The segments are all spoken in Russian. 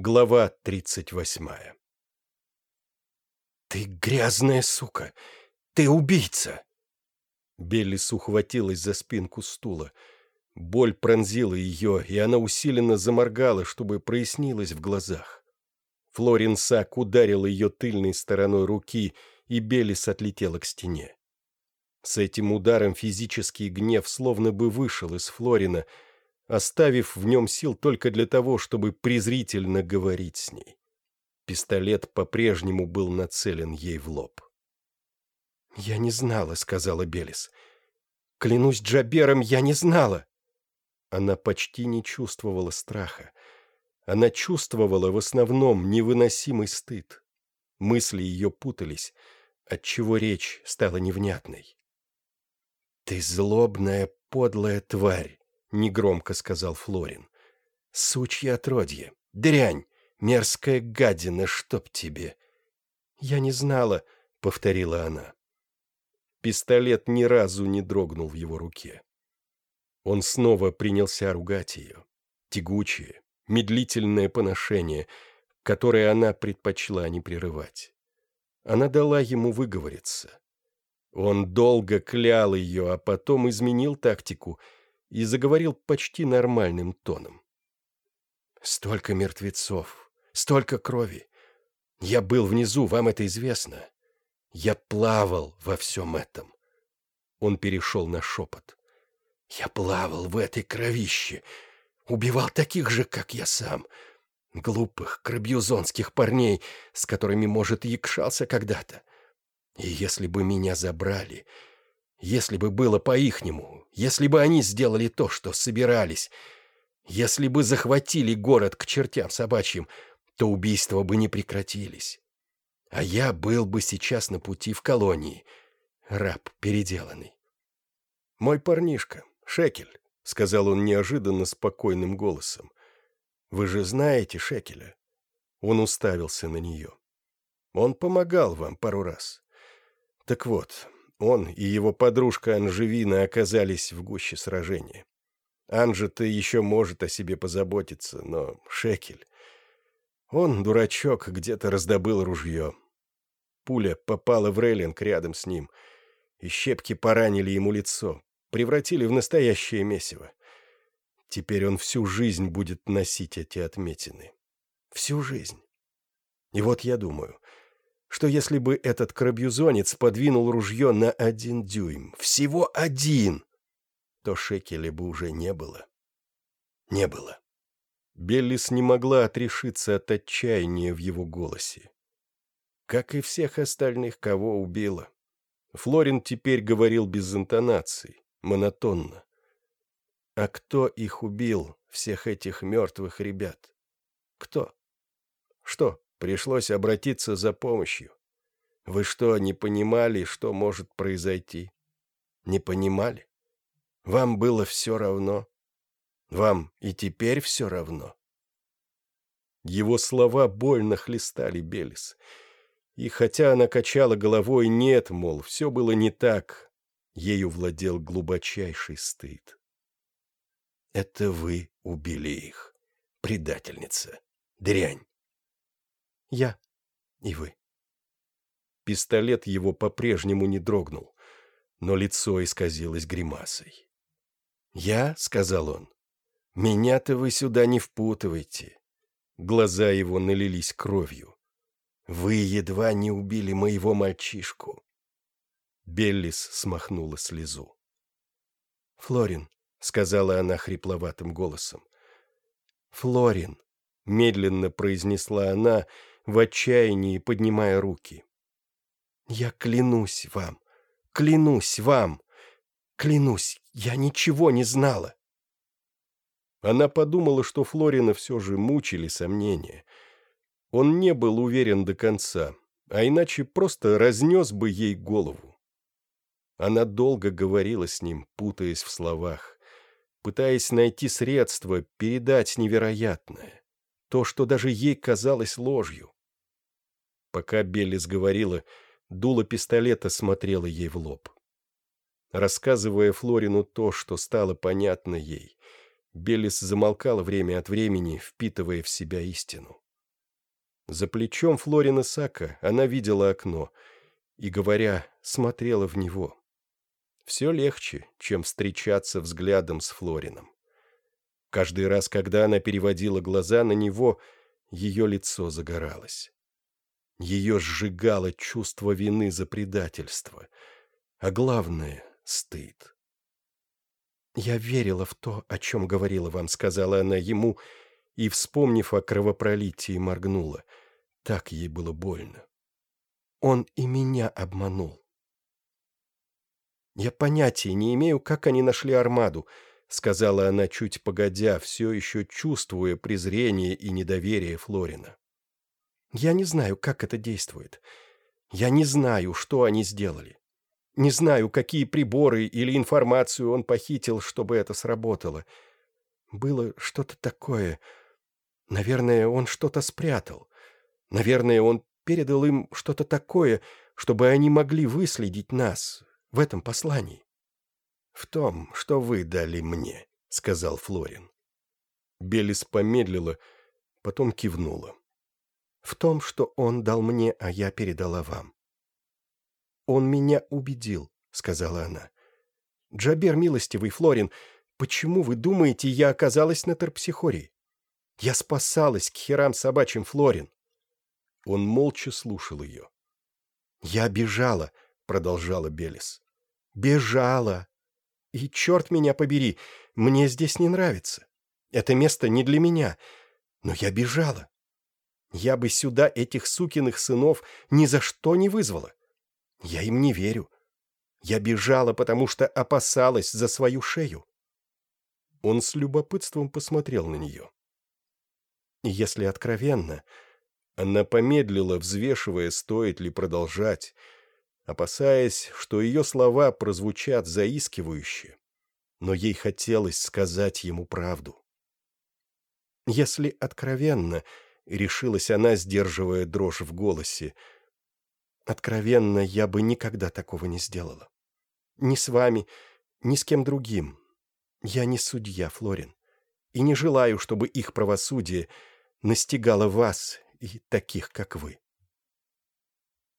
Глава тридцать восьмая «Ты грязная сука! Ты убийца!» Беллис ухватилась за спинку стула. Боль пронзила ее, и она усиленно заморгала, чтобы прояснилось в глазах. Флорин Сак ударил ее тыльной стороной руки, и Беллис отлетела к стене. С этим ударом физический гнев словно бы вышел из Флорина, оставив в нем сил только для того, чтобы презрительно говорить с ней. Пистолет по-прежнему был нацелен ей в лоб. «Я не знала», — сказала Белис. «Клянусь Джабером, я не знала». Она почти не чувствовала страха. Она чувствовала в основном невыносимый стыд. Мысли ее путались, отчего речь стала невнятной. «Ты злобная, подлая тварь», — негромко сказал Флорин. «Сучье отродье! Дрянь! Мерзкая гадина, чтоб тебе!» «Я не знала», — повторила она. Пистолет ни разу не дрогнул в его руке. Он снова принялся ругать ее. Тягучее, медлительное поношение, которое она предпочла не прерывать. Она дала ему выговориться. Он долго клял ее, а потом изменил тактику и заговорил почти нормальным тоном. «Столько мертвецов, столько крови. Я был внизу, вам это известно. Я плавал во всем этом». Он перешел на шепот. «Я плавал в этой кровище, убивал таких же, как я сам, глупых крабьюзонских парней, с которыми, может, якшался когда-то. И если бы меня забрали, если бы было по-ихнему, если бы они сделали то, что собирались, если бы захватили город к чертям собачьим, то убийства бы не прекратились. А я был бы сейчас на пути в колонии, раб переделанный. «Мой парнишка, Шекель», — сказал он неожиданно спокойным голосом. «Вы же знаете Шекеля?» Он уставился на нее. «Он помогал вам пару раз. Так вот, он и его подружка Анжевина оказались в гуще сражения. Анжа-то еще может о себе позаботиться, но Шекель... Он, дурачок, где-то раздобыл ружье. Пуля попала в рейлинг рядом с ним, и щепки поранили ему лицо, превратили в настоящее месиво. Теперь он всю жизнь будет носить эти отметины. Всю жизнь. И вот я думаю, что если бы этот крабьюзонец подвинул ружье на один дюйм, всего один, то шекеля бы уже не было. Не было. Беллис не могла отрешиться от отчаяния в его голосе. Как и всех остальных, кого убила. Флорин теперь говорил без интонаций, монотонно. А кто их убил, всех этих мертвых ребят? Кто? Что? Пришлось обратиться за помощью. Вы что, не понимали, что может произойти? Не понимали? Вам было все равно? Вам и теперь все равно? Его слова больно хлестали Белис. И хотя она качала головой «нет», мол, все было не так, ею владел глубочайший стыд. «Это вы убили их, предательница, дрянь. Я и вы. Пистолет его по-прежнему не дрогнул, но лицо исказилось гримасой. «Я?» — сказал он. «Меня-то вы сюда не впутывайте». Глаза его налились кровью. «Вы едва не убили моего мальчишку». Беллис смахнула слезу. «Флорин», — сказала она хрипловатым голосом. «Флорин», — медленно произнесла она, в отчаянии поднимая руки. «Я клянусь вам, клянусь вам, клянусь, я ничего не знала». Она подумала, что Флорина все же мучили сомнения. Он не был уверен до конца, а иначе просто разнес бы ей голову. Она долго говорила с ним, путаясь в словах, пытаясь найти средства передать невероятное, то, что даже ей казалось ложью. Пока Беллис говорила, дуло пистолета смотрело ей в лоб. Рассказывая Флорину то, что стало понятно ей, Беллис замолкала время от времени, впитывая в себя истину. За плечом Флорина Сака она видела окно и, говоря, смотрела в него. Все легче, чем встречаться взглядом с Флорином. Каждый раз, когда она переводила глаза на него, ее лицо загоралось. Ее сжигало чувство вины за предательство, а главное — стыд. «Я верила в то, о чем говорила вам», — сказала она ему, и, вспомнив о кровопролитии, моргнула. Так ей было больно. Он и меня обманул. «Я понятия не имею, как они нашли армаду», — сказала она чуть погодя, все еще чувствуя презрение и недоверие Флорина. «Я не знаю, как это действует. Я не знаю, что они сделали. Не знаю, какие приборы или информацию он похитил, чтобы это сработало. Было что-то такое. Наверное, он что-то спрятал. Наверное, он передал им что-то такое, чтобы они могли выследить нас, в этом послании?» «В том, что вы дали мне», — сказал Флорин. Белис помедлила, потом кивнула. «В том, что он дал мне, а я передала вам». «Он меня убедил», — сказала она. «Джабер, милостивый Флорин, почему вы думаете, я оказалась на Терпсихории? Я спасалась к херам собачьим, Флорин». Он молча слушал ее. «Я бежала», продолжала Белис. «Бежала! И черт меня побери, мне здесь не нравится. Это место не для меня, но я бежала. Я бы сюда этих сукиных сынов ни за что не вызвала. Я им не верю. Я бежала, потому что опасалась за свою шею». Он с любопытством посмотрел на нее. Если откровенно, она помедлила, взвешивая, стоит ли продолжать, опасаясь, что ее слова прозвучат заискивающе, но ей хотелось сказать ему правду. Если откровенно, решилась она, сдерживая дрожь в голосе, откровенно я бы никогда такого не сделала. Ни с вами, ни с кем другим. Я не судья, Флорин, и не желаю, чтобы их правосудие настигало вас и таких, как вы.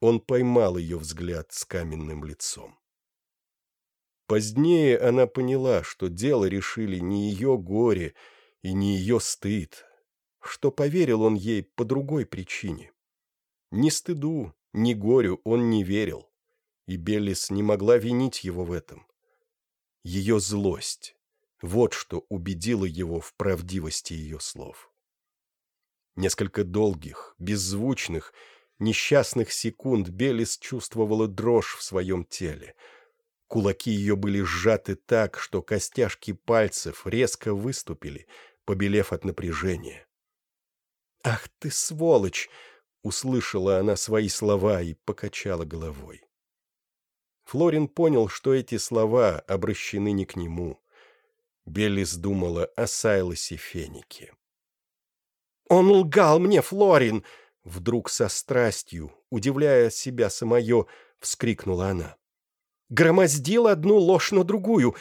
Он поймал ее взгляд с каменным лицом. Позднее она поняла, что дело решили не ее горе и не ее стыд, что поверил он ей по другой причине. Ни стыду, ни горю он не верил, и Беллис не могла винить его в этом. Ее злость — вот что убедило его в правдивости ее слов. Несколько долгих, беззвучных несчастных секунд Белис чувствовала дрожь в своем теле. Кулаки ее были сжаты так, что костяшки пальцев резко выступили, побелев от напряжения. «Ах ты, сволочь!» — услышала она свои слова и покачала головой. Флорин понял, что эти слова обращены не к нему. Беллис думала о Сайлосе Фенике. «Он лгал мне, Флорин!» Вдруг со страстью, удивляя себя самое, вскрикнула она. «Громоздил одну ложь на другую,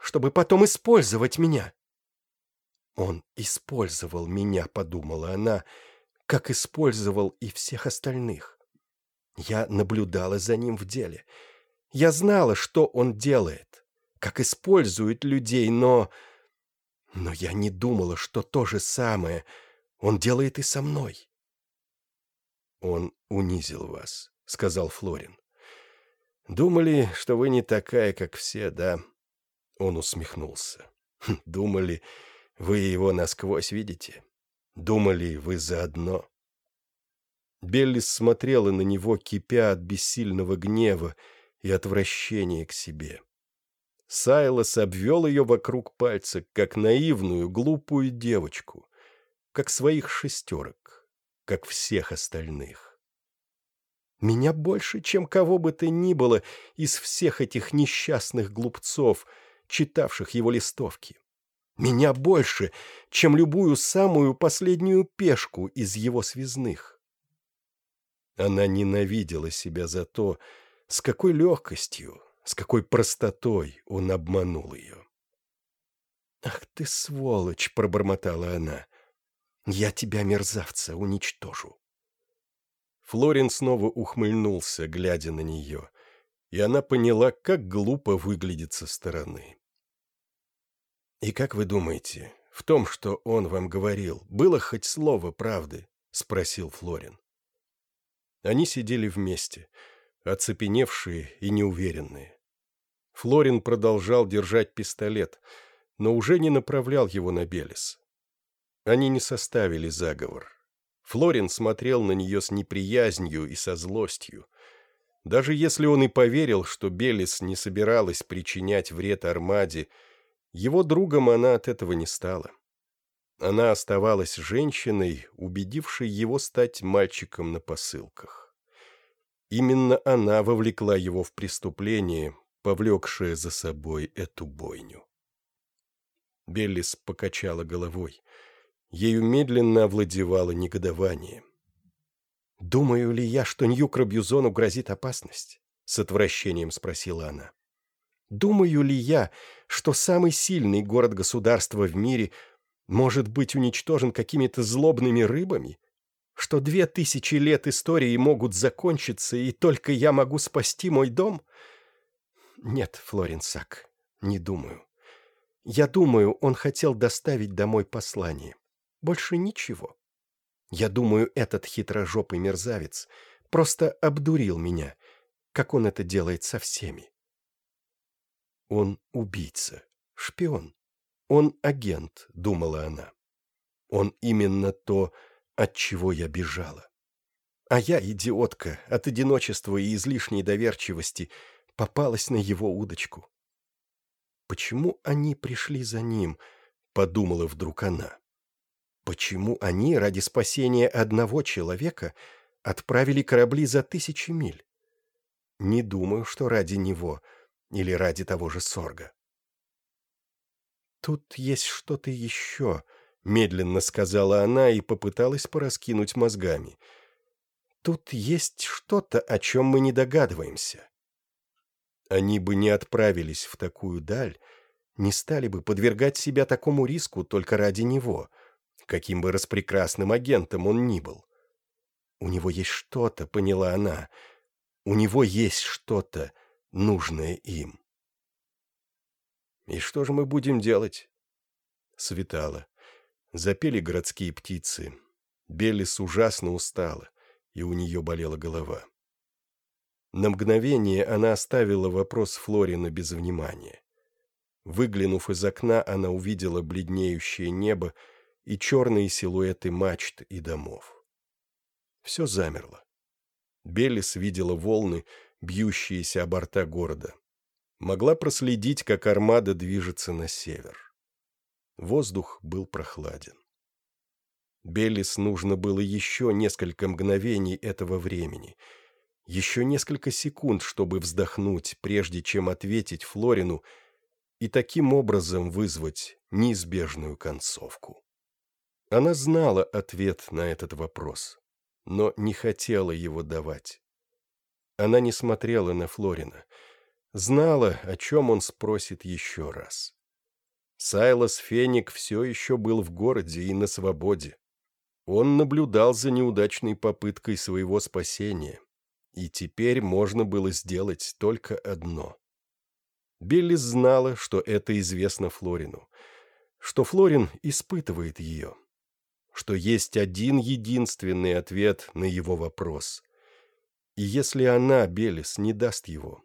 чтобы потом использовать меня!» «Он использовал меня», — подумала она, как использовал и всех остальных. Я наблюдала за ним в деле. Я знала, что он делает, как использует людей, но... Но я не думала, что то же самое он делает и со мной. «Он унизил вас», — сказал Флорин. «Думали, что вы не такая, как все, да?» Он усмехнулся. «Хм, «Думали, вы его насквозь видите? Думали, вы заодно?» Беллис смотрела на него, кипя от бессильного гнева и отвращения к себе. Сайлос обвел ее вокруг пальца, как наивную, глупую девочку, как своих шестерок как всех остальных. Меня больше, чем кого бы то ни было из всех этих несчастных глупцов, читавших его листовки. Меня больше, чем любую самую последнюю пешку из его связных. Она ненавидела себя за то, с какой легкостью, с какой простотой он обманул ее. «Ах ты, сволочь!» — пробормотала она. Я тебя, мерзавца, уничтожу. Флорин снова ухмыльнулся, глядя на нее, и она поняла, как глупо выглядит со стороны. «И как вы думаете, в том, что он вам говорил, было хоть слово правды?» — спросил Флорин. Они сидели вместе, оцепеневшие и неуверенные. Флорин продолжал держать пистолет, но уже не направлял его на Белис. Они не составили заговор. Флорин смотрел на нее с неприязнью и со злостью. Даже если он и поверил, что Белис не собиралась причинять вред Армаде, его другом она от этого не стала. Она оставалась женщиной, убедившей его стать мальчиком на посылках. Именно она вовлекла его в преступление, повлекшее за собой эту бойню. Беллис покачала головой. Ею медленно овладевало негодование. «Думаю ли я, что Нью-Крабьюзону грозит опасность?» — с отвращением спросила она. «Думаю ли я, что самый сильный город-государства в мире может быть уничтожен какими-то злобными рыбами? Что две тысячи лет истории могут закончиться, и только я могу спасти мой дом? Нет, Флоренсак, не думаю. Я думаю, он хотел доставить домой послание. Больше ничего. Я думаю, этот хитрожопый мерзавец просто обдурил меня, как он это делает со всеми. Он убийца, шпион. Он агент, думала она. Он именно то, от чего я бежала. А я, идиотка, от одиночества и излишней доверчивости, попалась на его удочку. Почему они пришли за ним, подумала вдруг она. Почему они ради спасения одного человека отправили корабли за тысячи миль? Не думаю, что ради него или ради того же Сорга. «Тут есть что-то еще», — медленно сказала она и попыталась пораскинуть мозгами. «Тут есть что-то, о чем мы не догадываемся». Они бы не отправились в такую даль, не стали бы подвергать себя такому риску только ради него, каким бы распрекрасным агентом он ни был. У него есть что-то, поняла она, у него есть что-то, нужное им. И что же мы будем делать? Светало. Запели городские птицы. Белис ужасно устала, и у нее болела голова. На мгновение она оставила вопрос Флорина без внимания. Выглянув из окна, она увидела бледнеющее небо и черные силуэты мачт и домов. Все замерло. Белис видела волны, бьющиеся о борта города могла проследить, как армада движется на север. Воздух был прохладен. Беллис нужно было еще несколько мгновений этого времени, еще несколько секунд, чтобы вздохнуть, прежде чем ответить Флорину и таким образом вызвать неизбежную концовку. Она знала ответ на этот вопрос, но не хотела его давать. Она не смотрела на Флорина — знала, о чем он спросит еще раз. Сайлос Феник все еще был в городе и на свободе. Он наблюдал за неудачной попыткой своего спасения, и теперь можно было сделать только одно. Билли знала, что это известно Флорину, что Флорин испытывает ее, что есть один единственный ответ на его вопрос. И если она, Белис, не даст его,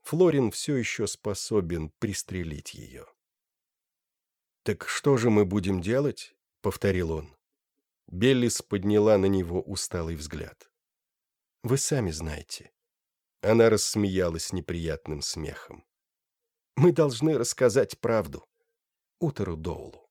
Флорин все еще способен пристрелить ее. «Так что же мы будем делать?» — повторил он. Беллис подняла на него усталый взгляд. «Вы сами знаете». Она рассмеялась неприятным смехом. «Мы должны рассказать правду Утеру Доулу».